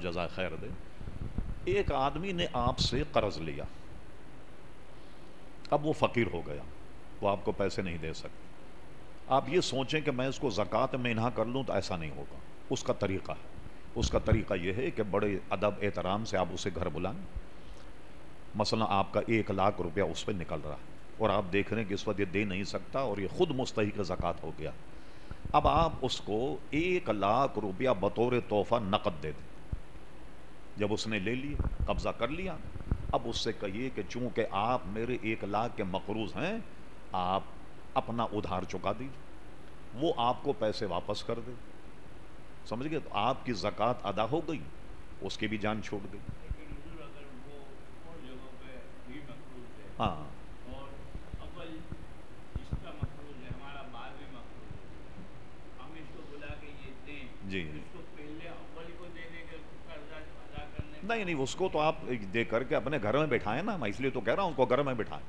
جزا خیر دے۔ ایک آدمی نے آپ سے قرض لیا۔ اب وہ فقیر ہو گیا۔ وہ آپ کو پیسے نہیں دے سکتے آپ یہ سوچیں کہ میں اس کو زکوٰۃ میں نہ کر لوں تو ایسا نہیں ہوگا۔ اس کا طریقہ ہے۔ اس کا طریقہ یہ ہے کہ بڑے ادب احترام سے آپ اسے گھر بلائیں۔ مثلا آپ کا ایک لاکھ روپیہ اس پہ نکل رہا ہے اور آپ دیکھ رہے ہیں کہ اس وقت یہ دے نہیں سکتا اور یہ خود مستحق زکوٰۃ ہو گیا۔ اب آپ اس کو ایک لاکھ روپیہ بطور تحفہ نقد دے دیں۔ جب اس نے لے لی قبضہ کر لیا۔ اب اس سے کہیے کہ چونکہ آپ میرے ایک لاکھ کے مقروض ہیں آپ اپنا ادھار چکا دیجیے وہ آپ کو پیسے واپس کر دے۔ سمجھ گئے؟ تو آپ کی زکوٰۃ ادا ہو گئی اس کی بھی جان چھوٹ گئی۔ ہاں۔ جی۔ نہیں نہیں، اس کو تو آپ دے کر کے اپنے گھر میں بٹھائیں نا، میں اس لیے تو کہہ رہا ہوں اس کو گھر میں بٹھائیں۔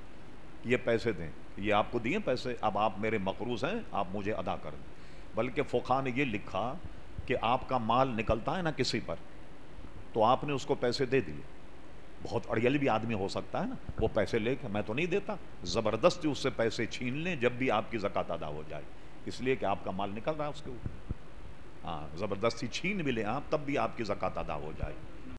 یہ پیسے دیں، یہ آپ کو دیے پیسے، اب آپ میرے مقروض ہیں، آپ مجھے ادا کر دیں۔ بلکہ فقہ نے یہ لکھا کہ آپ کا مال نکلتا ہے نا کسی پر، تو آپ نے اس کو پیسے دے دیے۔ بہت اڑیل بھی آدمی ہو سکتا ہے نا، وہ پیسے لے کے، میں تو نہیں دیتا۔ زبردستی اس سے پیسے چھین لیں جب بھی آپ کی زکوٰۃ ادا ہو جائے۔ اس لیے کہ آپ کا مال نکل رہا ہے اس کے اوپر۔ ہاں زبردستی چھین بھی لیں آپ، تب بھی آپ کی زکوٰۃ ادا ہو جائے۔